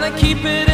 trying to keep it